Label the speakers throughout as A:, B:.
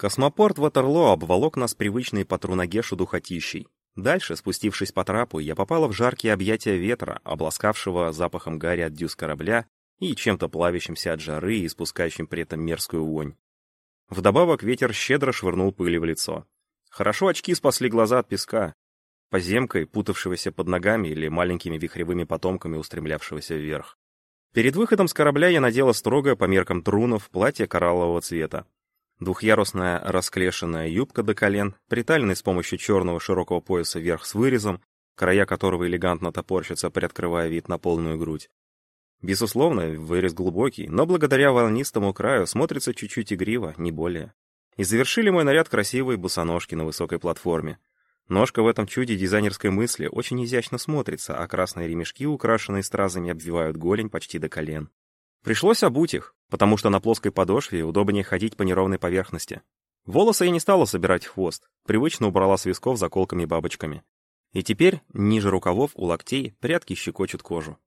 A: Космопорт Ватерлоо обволок нас привычной по Трунагешу духотищей. Дальше, спустившись по трапу, я попала в жаркие объятия ветра, обласкавшего запахом гари от дюз корабля и чем-то плавящимся от жары и испускающим при этом мерзкую вонь. Вдобавок ветер щедро швырнул пыли в лицо. Хорошо очки спасли глаза от песка, поземкой, путавшегося под ногами или маленькими вихревыми потомками, устремлявшегося вверх. Перед выходом с корабля я надела строгое по меркам трунов платье кораллового цвета. Двухъярусная расклешенная юбка до колен, приталенная с помощью черного широкого пояса вверх с вырезом, края которого элегантно топорщатся, приоткрывая вид на полную грудь. Безусловно, вырез глубокий, но благодаря волнистому краю смотрится чуть-чуть игриво, не более. И завершили мой наряд красивые босоножки на высокой платформе. Ножка в этом чуде дизайнерской мысли очень изящно смотрится, а красные ремешки, украшенные стразами, обвивают голень почти до колен. Пришлось обуть их, потому что на плоской подошве удобнее ходить по неровной поверхности. Волосы я не стала собирать хвост, привычно убрала с висков заколками-бабочками. И теперь ниже рукавов у локтей прядки щекочут кожу.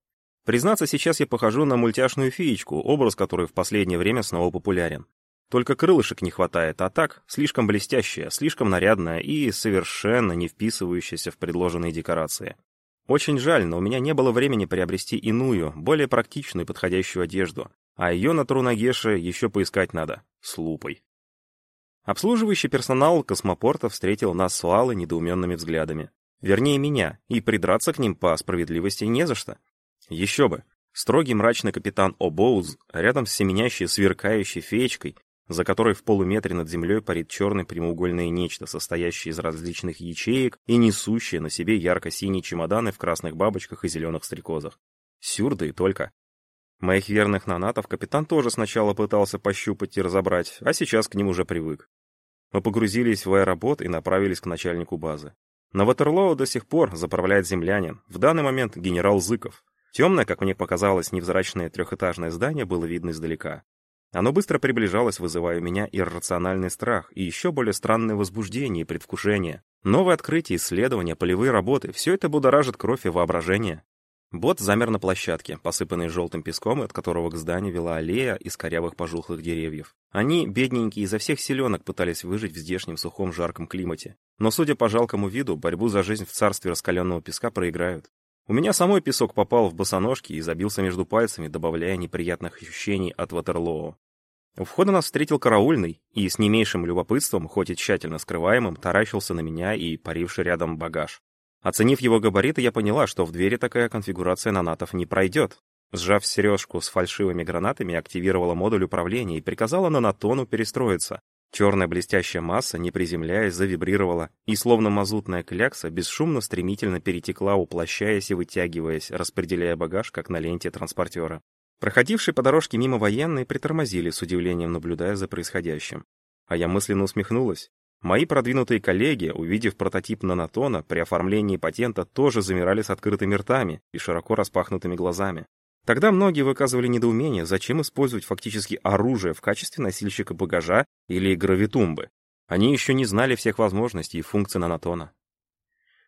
A: Признаться, сейчас я похожу на мультяшную феечку, образ которой в последнее время снова популярен. Только крылышек не хватает, а так, слишком блестящая, слишком нарядная и совершенно не вписывающаяся в предложенные декорации. Очень жаль, но у меня не было времени приобрести иную, более практичную подходящую одежду, а ее на Трунагеше еще поискать надо, с лупой. Обслуживающий персонал космопорта встретил нас с Лалой недоуменными взглядами. Вернее, меня, и придраться к ним по справедливости не за что. Еще бы. Строгий мрачный капитан О'Боуз рядом с семенящей сверкающей феечкой за которой в полуметре над землей парит черное прямоугольное нечто, состоящее из различных ячеек и несущее на себе ярко-синие чемоданы в красных бабочках и зеленых стрекозах. Сюрда и только. Моих верных нанатов капитан тоже сначала пытался пощупать и разобрать, а сейчас к ним уже привык. Мы погрузились в аэробот и направились к начальнику базы. На Ватерлоу до сих пор заправляет землянин, в данный момент генерал Зыков. Темное, как мне показалось, невзрачное трехэтажное здание было видно издалека. Оно быстро приближалось, вызывая у меня иррациональный страх и еще более странное возбуждение и предвкушение. Новые открытия, исследования, полевые работы — все это будоражит кровь и воображение. Бот замер на площадке, посыпанной желтым песком, от которого к зданию вела аллея из корявых пожухлых деревьев. Они, бедненькие, изо всех селенок пытались выжить в здешнем сухом жарком климате. Но, судя по жалкому виду, борьбу за жизнь в царстве раскаленного песка проиграют. У меня самой песок попал в босоножки и забился между пальцами, добавляя неприятных ощущений от Ватерлоо. У входа нас встретил караульный и с не меньшим любопытством, хоть и тщательно скрываемым, таращился на меня и паривший рядом багаж. Оценив его габариты, я поняла, что в двери такая конфигурация нанатов не пройдет. Сжав сережку с фальшивыми гранатами, активировала модуль управления и приказала нанотону перестроиться. Черная блестящая масса, не приземляясь, завибрировала, и словно мазутная клякса бесшумно стремительно перетекла, уплощаясь и вытягиваясь, распределяя багаж, как на ленте транспортера. Проходившие по дорожке мимо военные притормозили с удивлением, наблюдая за происходящим. А я мысленно усмехнулась. Мои продвинутые коллеги, увидев прототип нанотона, при оформлении патента тоже замирали с открытыми ртами и широко распахнутыми глазами. Тогда многие выказывали недоумение, зачем использовать фактически оружие в качестве носильщика багажа или гравитумбы. Они еще не знали всех возможностей и функций нанотона.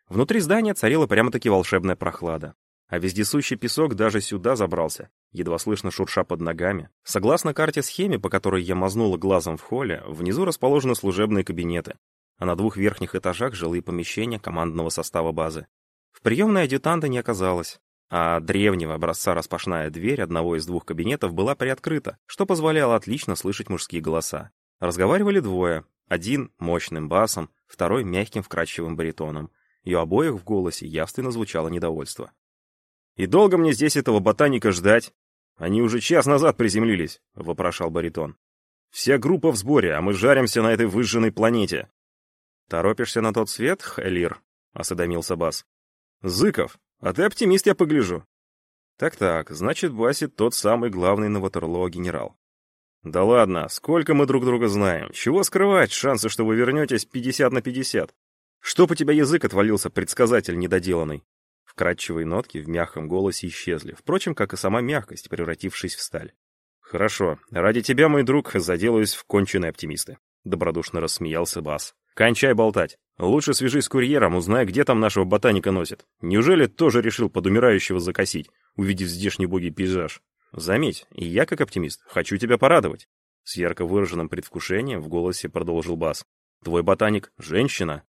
A: Внутри здания царила прямо-таки волшебная прохлада. А вездесущий песок даже сюда забрался, едва слышно шурша под ногами. Согласно карте-схеме, по которой я мазнула глазом в холле, внизу расположены служебные кабинеты, а на двух верхних этажах жилые помещения командного состава базы. В приемной адъютанта не оказалось, а древнего образца распашная дверь одного из двух кабинетов была приоткрыта, что позволяло отлично слышать мужские голоса. Разговаривали двое, один мощным басом, второй мягким вкрадчивым баритоном, и у обоих в голосе явственно звучало недовольство. «И долго мне здесь этого ботаника ждать? Они уже час назад приземлились», — вопрошал баритон. «Вся группа в сборе, а мы жаримся на этой выжженной планете». «Торопишься на тот свет, Элир?» — осведомился Бас. «Зыков, а ты оптимист, я погляжу». «Так-так, значит, Басит тот самый главный на Ватерлоо генерал». «Да ладно, сколько мы друг друга знаем. Чего скрывать, шансы, что вы вернетесь 50 на 50. Что по тебя язык отвалился, предсказатель недоделанный?» Вкрадчивые нотки в мягком голосе исчезли, впрочем, как и сама мягкость, превратившись в сталь. «Хорошо. Ради тебя, мой друг, заделаюсь в конченые оптимисты», — добродушно рассмеялся Бас. «Кончай болтать. Лучше свяжись с курьером, узнай, где там нашего ботаника носит. Неужели тоже решил под умирающего закосить, увидев здешний боги пейзаж? Заметь, и я, как оптимист, хочу тебя порадовать. С ярко выраженным предвкушением в голосе продолжил бас. «Твой ботаник — женщина».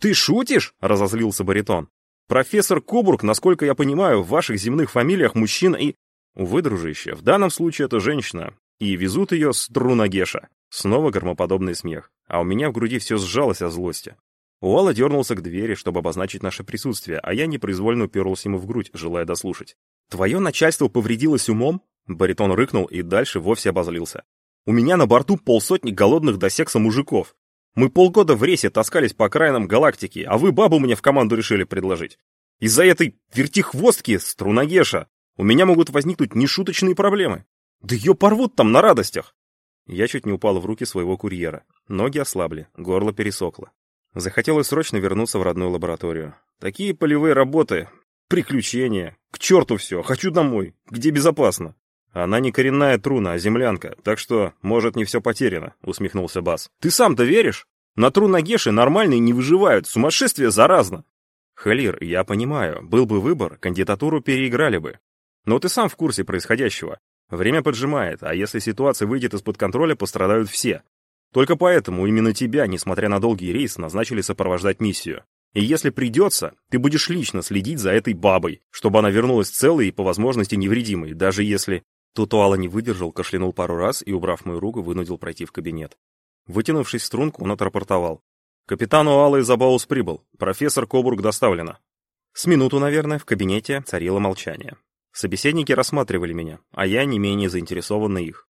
A: «Ты шутишь?» — разозлился баритон. «Профессор Кобург, насколько я понимаю, в ваших земных фамилиях мужчина и...» «Увы, дружище, в данном случае это женщина, и везут ее с Трунагеша». Снова громоподобный смех, а у меня в груди все сжалось от злости. Уалла дернулся к двери, чтобы обозначить наше присутствие, а я непроизвольно уперлся ему в грудь, желая дослушать. «Твое начальство повредилось умом?» Баритон рыкнул и дальше вовсе обозлился. «У меня на борту полсотни голодных до секса мужиков. Мы полгода в рейсе таскались по окраинам галактики, а вы бабу мне в команду решили предложить. Из-за этой вертихвостки, струнагеша, у меня могут возникнуть нешуточные проблемы. Да ее порвут там на радостях!» Я чуть не упал в руки своего курьера. Ноги ослабли, горло пересохло. Захотелось срочно вернуться в родную лабораторию. Такие полевые работы, приключения. К черту все, хочу домой, где безопасно. Она не коренная труна, а землянка, так что, может, не все потеряно, усмехнулся Бас. Ты сам-то веришь? На трунагеши нормальные не выживают, сумасшествие заразно. Халир, я понимаю, был бы выбор, кандидатуру переиграли бы. Но ты сам в курсе происходящего. Время поджимает, а если ситуация выйдет из-под контроля, пострадают все. Только поэтому именно тебя, несмотря на долгий рейс, назначили сопровождать миссию. И если придется, ты будешь лично следить за этой бабой, чтобы она вернулась целой и по возможности невредимой, даже если... Тут Уала не выдержал, кашлянул пару раз и, убрав мою руку, вынудил пройти в кабинет. Вытянувшись в струнку, он отрапортовал. «Капитан Уала из Абаус прибыл. Профессор Кобург доставлена». С минуту, наверное, в кабинете царило молчание. Собеседники рассматривали меня, а я не менее заинтересованный их.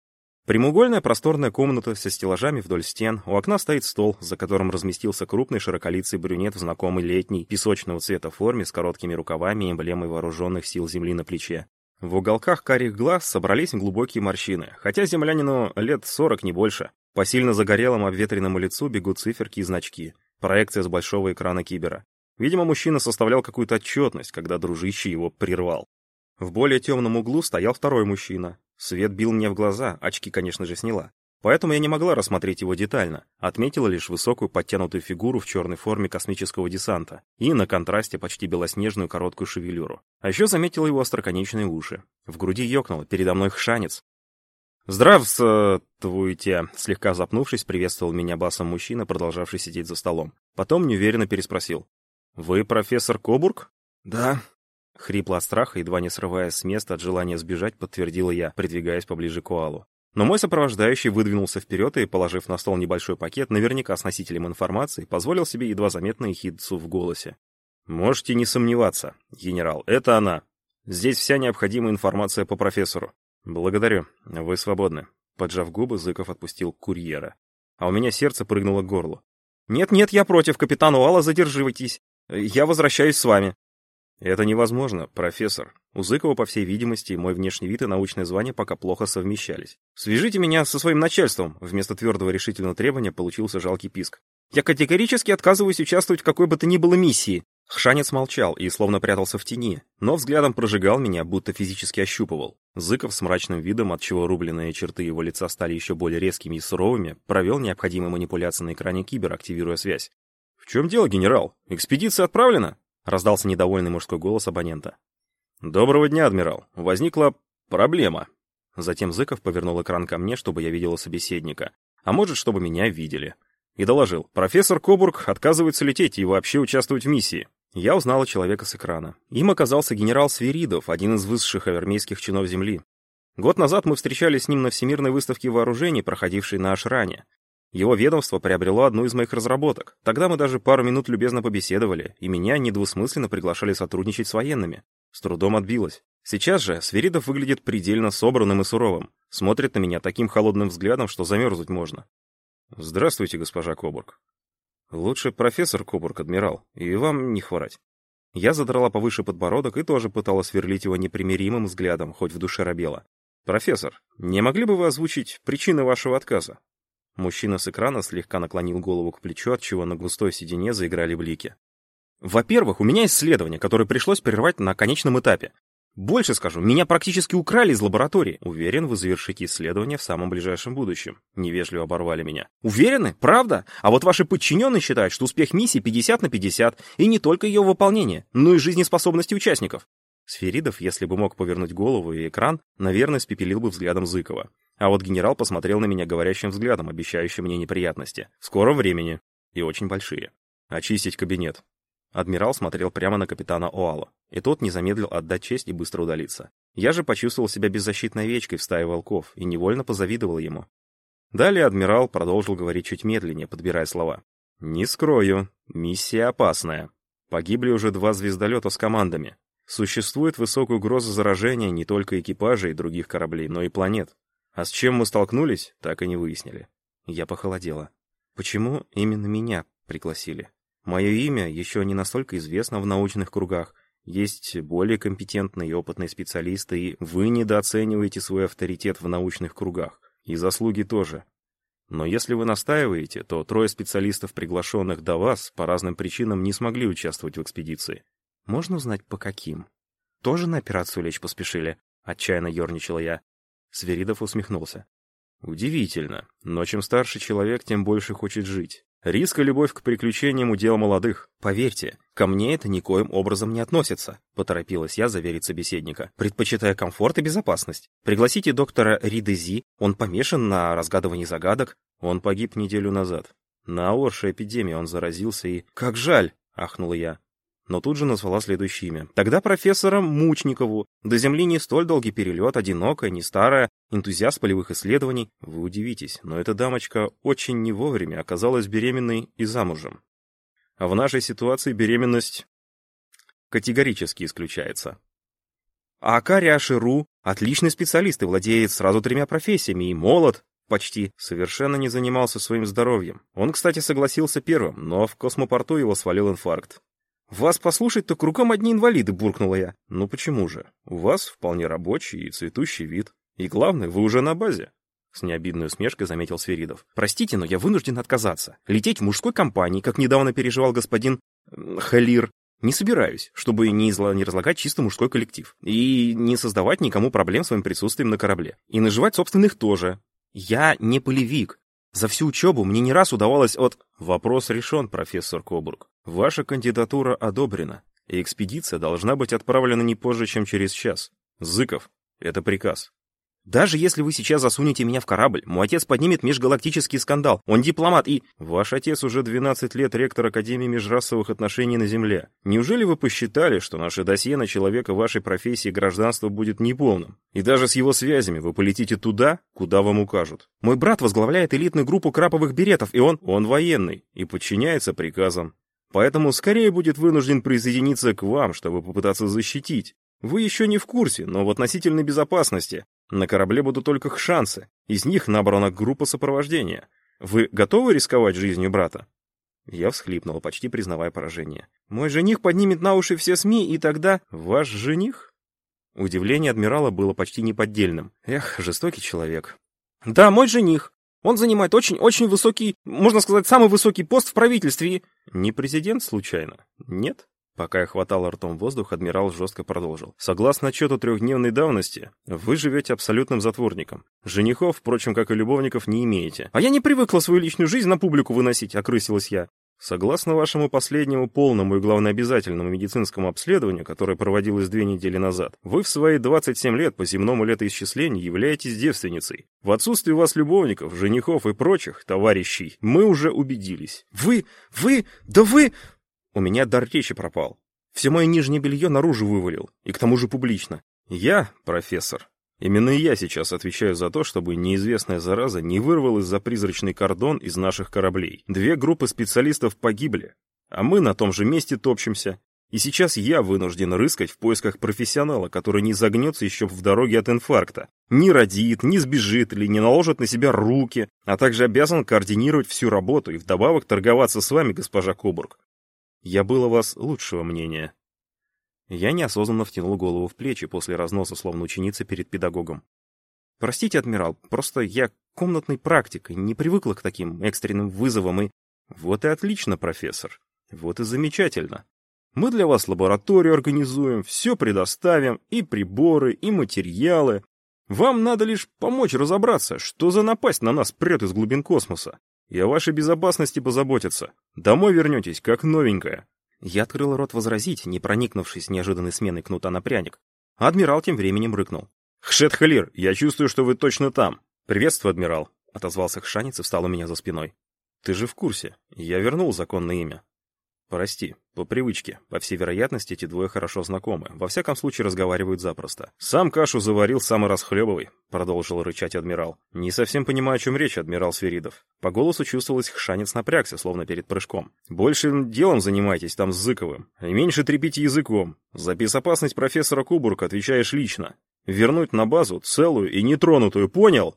A: Прямоугольная просторная комната со стеллажами вдоль стен, у окна стоит стол, за которым разместился крупный широколицый брюнет в знакомой летней, песочного цвета форме с короткими рукавами и эмблемой вооруженных сил земли на плече. В уголках карих глаз собрались глубокие морщины, хотя землянину лет сорок не больше. По сильно загорелому обветренному лицу бегут циферки и значки. Проекция с большого экрана кибера. Видимо, мужчина составлял какую-то отчетность, когда дружище его прервал. В более темном углу стоял второй мужчина, Свет бил мне в глаза, очки, конечно же, сняла. Поэтому я не могла рассмотреть его детально, отметила лишь высокую подтянутую фигуру в черной форме космического десанта и на контрасте почти белоснежную короткую шевелюру. А еще заметила его остроконечные уши. В груди ёкнуло, передо мной хшанец. «Здравствуйте!» — слегка запнувшись, приветствовал меня басом мужчина, продолжавший сидеть за столом. Потом неуверенно переспросил. «Вы профессор Кобург?»
B: «Да»,
A: Хрипло от страха, едва не срываясь с места от желания сбежать, подтвердила я, придвигаясь поближе к Уалу. Но мой сопровождающий выдвинулся вперед и, положив на стол небольшой пакет, наверняка с носителем информации, позволил себе едва заметный хидцу в голосе. «Можете не сомневаться, генерал, это она. Здесь вся необходимая информация по профессору. Благодарю, вы свободны». Поджав губы, Зыков отпустил курьера. А у меня сердце прыгнуло к горлу. «Нет-нет, я против, капитан Уала, задерживайтесь. Я возвращаюсь с вами». «Это невозможно, профессор. У Зыкова, по всей видимости, мой внешний вид и научное звание пока плохо совмещались. Свяжите меня со своим начальством!» Вместо твердого решительного требования получился жалкий писк. «Я категорически отказываюсь участвовать в какой бы то ни было миссии!» Хшанец молчал и словно прятался в тени, но взглядом прожигал меня, будто физически ощупывал. Зыков с мрачным видом, отчего рубленные черты его лица стали еще более резкими и суровыми, провел необходимые манипуляции на экране Кибер, активируя связь. «В чем дело, генерал? Экспедиция отправлена?» Раздался недовольный мужской голос абонента. «Доброго дня, адмирал. Возникла проблема». Затем Зыков повернул экран ко мне, чтобы я видела собеседника, а может, чтобы меня видели. И доложил, профессор Кобург отказывается лететь и вообще участвовать в миссии. Я узнала человека с экрана. Им оказался генерал Свиридов, один из высших авермейских чинов Земли. Год назад мы встречались с ним на Всемирной выставке вооружений, проходившей на Ашране. Его ведомство приобрело одну из моих разработок. Тогда мы даже пару минут любезно побеседовали, и меня недвусмысленно приглашали сотрудничать с военными. С трудом отбилось. Сейчас же Сверидов выглядит предельно собранным и суровым. Смотрит на меня таким холодным взглядом, что замерзнуть можно. «Здравствуйте, госпожа Кобург». «Лучше профессор Кобург, адмирал, и вам не хворать». Я задрала повыше подбородок и тоже пыталась сверлить его непримиримым взглядом, хоть в душе робела. «Профессор, не могли бы вы озвучить причины вашего отказа?» Мужчина с экрана слегка наклонил голову к плечу, отчего на густой седине заиграли блики. «Во-первых, у меня исследование, которое пришлось прервать на конечном этапе. Больше скажу, меня практически украли из лаборатории. Уверен, вы завершите исследование в самом ближайшем будущем. Невежливо оборвали меня. Уверены? Правда? А вот ваши подчиненные считают, что успех миссии 50 на 50, и не только ее выполнение, но и жизнеспособности участников. Сферидов, если бы мог повернуть голову и экран, наверное, спепелил бы взглядом Зыкова. А вот генерал посмотрел на меня говорящим взглядом, обещающим мне неприятности. В скором времени. И очень большие. Очистить кабинет. Адмирал смотрел прямо на капитана Оала, и тот не замедлил отдать честь и быстро удалиться. Я же почувствовал себя беззащитной овечкой в стае волков и невольно позавидовал ему. Далее адмирал продолжил говорить чуть медленнее, подбирая слова. «Не скрою, миссия опасная. Погибли уже два звездолета с командами. Существует высокая угроза заражения не только экипажей и других кораблей, но и планет. А с чем мы столкнулись, так и не выяснили. Я похолодела. Почему именно меня пригласили? Мое имя еще не настолько известно в научных кругах. Есть более компетентные и опытные специалисты, и вы недооцениваете свой авторитет в научных кругах. И заслуги тоже. Но если вы настаиваете, то трое специалистов, приглашенных до вас, по разным причинам не смогли участвовать в экспедиции. Можно узнать, по каким? Тоже на операцию лечь поспешили? Отчаянно ерничала я. Сверидов усмехнулся. Удивительно, но чем старше человек, тем больше хочет жить. Риск и любовь к приключениям — удел молодых. Поверьте, ко мне это никоим образом не относится, поторопилась я заверить собеседника, предпочитая комфорт и безопасность. Пригласите доктора Ридези, он помешан на разгадывании загадок. Он погиб неделю назад. На Орше эпидемии он заразился и... «Как жаль!» — ахнула я но тут же назвала следующее имя. Тогда профессора Мучникову. До Земли не столь долгий перелет, одинокая, не старая, энтузиаст полевых исследований. Вы удивитесь, но эта дамочка очень не вовремя оказалась беременной и замужем. А в нашей ситуации беременность категорически исключается. А Акари Аширу — отличный специалист и владеет сразу тремя профессиями, и молод, почти, совершенно не занимался своим здоровьем. Он, кстати, согласился первым, но в космопорту его свалил инфаркт. «Вас послушать-то кругом одни инвалиды», — буркнула я. «Ну почему же? У вас вполне рабочий и цветущий вид. И главное, вы уже на базе». С необидной усмешкой заметил Сверидов. «Простите, но я вынужден отказаться. Лететь в мужской компании, как недавно переживал господин... Халир, не собираюсь, чтобы не, изла... не разлагать чисто мужской коллектив. И не создавать никому проблем своим присутствием на корабле. И наживать собственных тоже. Я не полевик. За всю учебу мне не раз удавалось от... Вопрос решен, профессор Кобург. Ваша кандидатура одобрена, и экспедиция должна быть отправлена не позже, чем через час. Зыков, это приказ. Даже если вы сейчас засунете меня в корабль, мой отец поднимет межгалактический скандал. Он дипломат и... Ваш отец уже 12 лет ректор Академии межрасовых отношений на Земле. Неужели вы посчитали, что наше досье на человека вашей профессии гражданства будет неполным? И даже с его связями вы полетите туда, куда вам укажут. Мой брат возглавляет элитную группу краповых беретов, и он... Он военный и подчиняется приказам. Поэтому скорее будет вынужден присоединиться к вам, чтобы попытаться защитить. Вы еще не в курсе, но в относительной безопасности. На корабле будут только шансы. Из них набрана группа сопровождения. Вы готовы рисковать жизнью брата?» Я всхлипнул, почти признавая поражение. «Мой жених поднимет на уши все СМИ, и тогда...» «Ваш жених?» Удивление адмирала было почти неподдельным. Эх, жестокий человек. «Да, мой жених. Он занимает очень-очень высокий, можно сказать, самый высокий пост в правительстве. Не президент, случайно? Нет? Пока я хватал ртом воздух, адмирал жестко продолжил. Согласно отчету трехдневной давности, вы живете абсолютным затворником. Женихов, впрочем, как и любовников, не имеете. А я не привыкла свою личную жизнь на публику выносить, окрысилась я. Согласно вашему последнему полному и, главное, обязательному медицинскому обследованию, которое проводилось две недели назад, вы в свои 27 лет по земному летоисчислению являетесь девственницей. В отсутствии у вас любовников, женихов и прочих товарищей мы уже убедились. Вы, вы, да вы... У меня дар речи пропал. Все мое нижнее белье наружу вывалил, и к тому же публично. Я, профессор, Именно я сейчас отвечаю за то, чтобы неизвестная зараза не вырвалась за призрачный кордон из наших кораблей. Две группы специалистов погибли, а мы на том же месте топчемся. И сейчас я вынужден рыскать в поисках профессионала, который не загнется еще в дороге от инфаркта, не родит, не сбежит или не наложит на себя руки, а также обязан координировать всю работу и вдобавок торговаться с вами, госпожа Кобург. Я был о вас лучшего мнения, я неосознанно втянул голову в плечи после разноса, словно ученица перед педагогом. «Простите, адмирал, просто я комнатный практик и не привыкла к таким экстренным вызовам и...» «Вот и отлично, профессор. Вот и замечательно. Мы для вас лабораторию организуем, все предоставим, и приборы, и материалы. Вам надо лишь помочь разобраться, что за напасть на нас прет из глубин космоса. И о вашей безопасности позаботиться. Домой вернетесь, как новенькая. Я открыл рот возразить, не проникнувшись неожиданной сменой кнута на пряник. Адмирал тем временем рыкнул. «Хшет Халир, я чувствую, что вы точно там. «Приветствую, адмирал», — отозвался Хшанец и встал у меня за спиной. «Ты же в курсе. Я вернул законное имя». «Прости, по привычке. По всей вероятности, эти двое хорошо знакомы. Во всяком случае, разговаривают запросто. «Сам кашу заварил, сам и расхлебывай», — продолжил рычать адмирал. «Не совсем понимаю, о чем речь, адмирал Сверидов». По голосу чувствовалось, хшанец напрягся, словно перед прыжком. «Больше делом занимайтесь там с Зыковым, и меньше трепите языком. За безопасность профессора Кубурка отвечаешь лично. Вернуть на базу целую и нетронутую, понял?»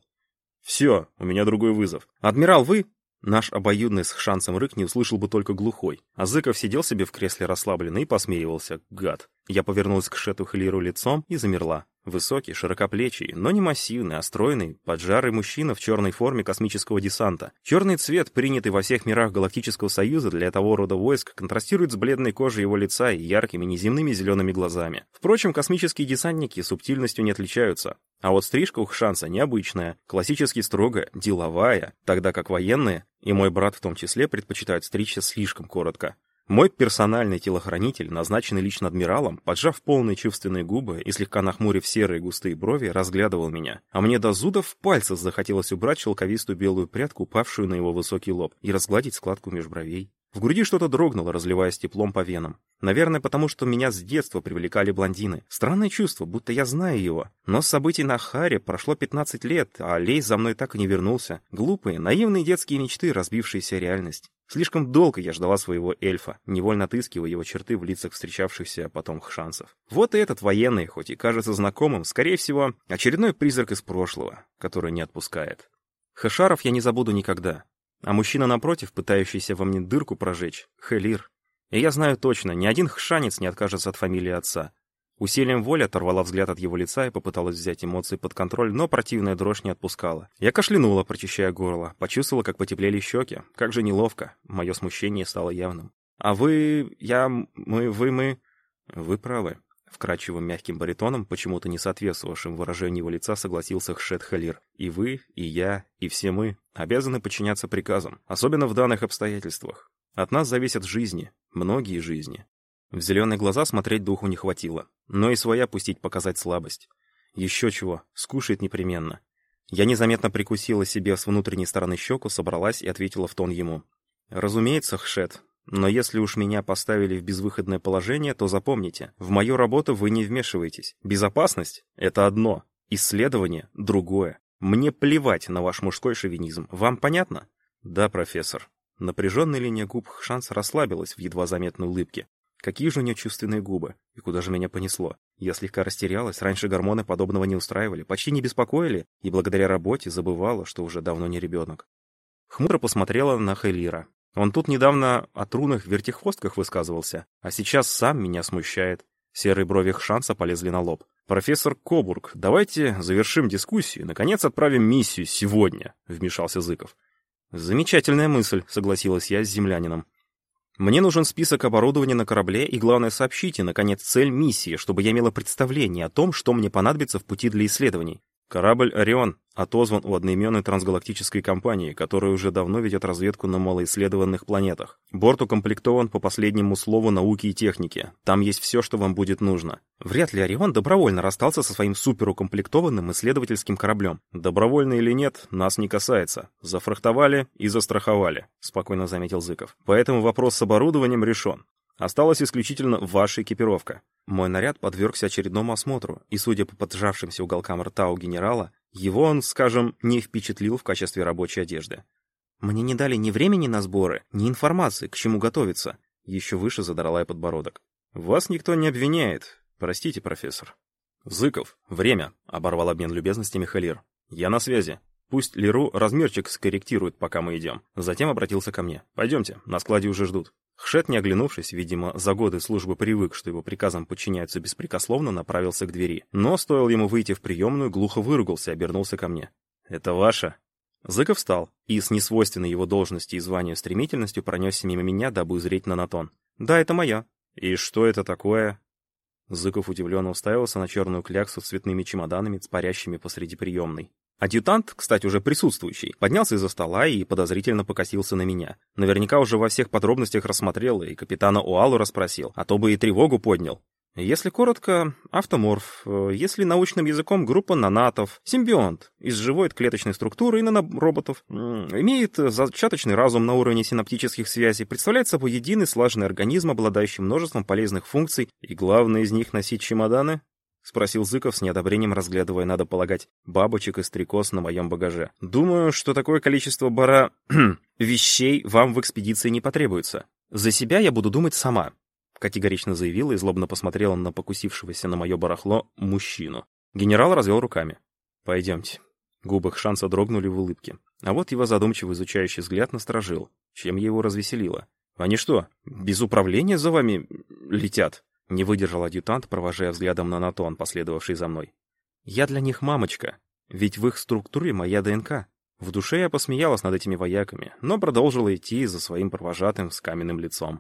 A: «Все, у меня другой вызов. Адмирал, вы...» Наш обоюдный с шансом рык не услышал бы только глухой. А Зыков сидел себе в кресле расслабленно и посмеивался. Гад. Я повернулась к Шету Хелиру лицом и замерла. Высокий, широкоплечий, но не массивный, а стройный, поджарый мужчина в черной форме космического десанта. Черный цвет, принятый во всех мирах Галактического Союза для того рода войск, контрастирует с бледной кожей его лица и яркими неземными зелеными глазами. Впрочем, космические десантники субтильностью не отличаются. А вот стрижка у Хшанса необычная, классически строго, деловая, тогда как военные, и мой брат в том числе, предпочитают стричься слишком коротко. Мой персональный телохранитель, назначенный лично адмиралом, поджав полные чувственные губы и слегка нахмурив серые густые брови, разглядывал меня. А мне до зуда в пальцах захотелось убрать шелковистую белую прядку, упавшую на его высокий лоб, и разгладить складку меж бровей. В груди что-то дрогнуло, разливаясь теплом по венам. Наверное, потому что меня с детства привлекали блондины. Странное чувство, будто я знаю его. Но с событий на Харе прошло 15 лет, а Лей за мной так и не вернулся. Глупые, наивные детские мечты, разбившиеся реальность. Слишком долго я ждала своего эльфа, невольно отыскивая его черты в лицах встречавшихся потом хшансов. Вот и этот военный, хоть и кажется знакомым, скорее всего, очередной призрак из прошлого, который не отпускает. Хэшаров я не забуду никогда. А мужчина напротив, пытающийся во мне дырку прожечь, Хелир. И я знаю точно, ни один хшанец не откажется от фамилии отца. Усилием воли оторвала взгляд от его лица и попыталась взять эмоции под контроль, но противная дрожь не отпускала. Я кашлянула, прочищая горло, почувствовала, как потеплели щеки. Как же неловко. Мое смущение стало явным. «А вы... я... мы... вы... мы...» «Вы правы. Вкрадчивым мягким баритоном, почему-то не соответствовавшим выражению его лица, согласился Хшет Халир. «И вы, и я, и все мы обязаны подчиняться приказам, особенно в данных обстоятельствах. От нас зависят жизни, многие жизни». В зеленые глаза смотреть духу не хватило, но и своя пустить показать слабость. Еще чего, скушает непременно. Я незаметно прикусила себе с внутренней стороны щеку, собралась и ответила в тон ему. «Разумеется, Хшет, но если уж меня поставили в безвыходное положение, то запомните, в мою работу вы не вмешиваетесь. Безопасность — это одно, исследование — другое. Мне плевать на ваш мужской шовинизм. Вам понятно? Да, профессор. Напряженная линия губ Шанс расслабилась в едва заметной улыбке. Какие же у нее чувственные губы? И куда же меня понесло? Я слегка растерялась, раньше гормоны подобного не устраивали, почти не беспокоили, и благодаря работе забывала, что уже давно не ребенок. Хмуро посмотрела на Хелира. Он тут недавно о трунах вертихвостках высказывался, а сейчас сам меня смущает. Серые брови Шанса полезли на лоб. «Профессор Кобург, давайте завершим дискуссию и, наконец, отправим миссию сегодня», — вмешался Зыков. «Замечательная мысль», — согласилась я с землянином. «Мне нужен список оборудования на корабле и, главное, сообщите, наконец, цель миссии, чтобы я имела представление о том, что мне понадобится в пути для исследований. Корабль «Орион» отозван у одноименной трансгалактической компании, которая уже давно ведет разведку на малоисследованных планетах. Борт укомплектован по последнему слову науки и техники. Там есть все, что вам будет нужно. Вряд ли «Орион» добровольно расстался со своим суперукомплектованным исследовательским кораблем. Добровольно или нет, нас не касается. Зафрахтовали и застраховали, спокойно заметил Зыков. Поэтому вопрос с оборудованием решен. Осталась исключительно ваша экипировка. Мой наряд подвергся очередному осмотру, и, судя по поджавшимся уголкам рта у генерала, его он, скажем, не впечатлил в качестве рабочей одежды. Мне не дали ни времени на сборы, ни информации, к чему готовиться. Еще выше задрала я подбородок. Вас никто не обвиняет. Простите, профессор. Зыков, время, оборвал обмен любезностями Халир. Я на связи. Пусть Леру размерчик скорректирует, пока мы идем. Затем обратился ко мне. Пойдемте, на складе уже ждут. Хшет, не оглянувшись, видимо, за годы службы привык, что его приказам подчиняются беспрекословно, направился к двери. Но стоило ему выйти в приемную, глухо выругался и обернулся ко мне. «Это ваше?» Зыков встал и с несвойственной его должности и званию стремительностью пронесся мимо меня, дабы узреть на Натон. «Да, это моя». «И что это такое?» Зыков удивленно уставился на черную кляксу с цветными чемоданами, парящими посреди приемной. Адъютант, кстати, уже присутствующий, поднялся из-за стола и подозрительно покосился на меня. Наверняка уже во всех подробностях рассмотрел и капитана Уалу расспросил, а то бы и тревогу поднял. Если коротко, автоморф, э, если научным языком группа нанатов, симбионт из живой клеточной структуры и нанороботов, имеет зачаточный разум на уровне синаптических связей, представляет собой единый слаженный организм, обладающий множеством полезных функций, и главное из них носить чемоданы? — спросил Зыков с неодобрением, разглядывая, надо полагать, бабочек и стрекоз на моем багаже. «Думаю, что такое количество бара... вещей вам в экспедиции не потребуется. За себя я буду думать сама категорично заявила и злобно посмотрела на покусившегося на мое барахло мужчину. Генерал развел руками. «Пойдемте». Губы Шанса дрогнули в улыбке. А вот его задумчиво изучающий взгляд насторожил. Чем я его развеселило? «Они что, без управления за вами летят?» Не выдержал адъютант, провожая взглядом на Натон, последовавший за мной. «Я для них мамочка, ведь в их структуре моя ДНК». В душе я посмеялась над этими вояками, но продолжила идти за своим провожатым с каменным лицом.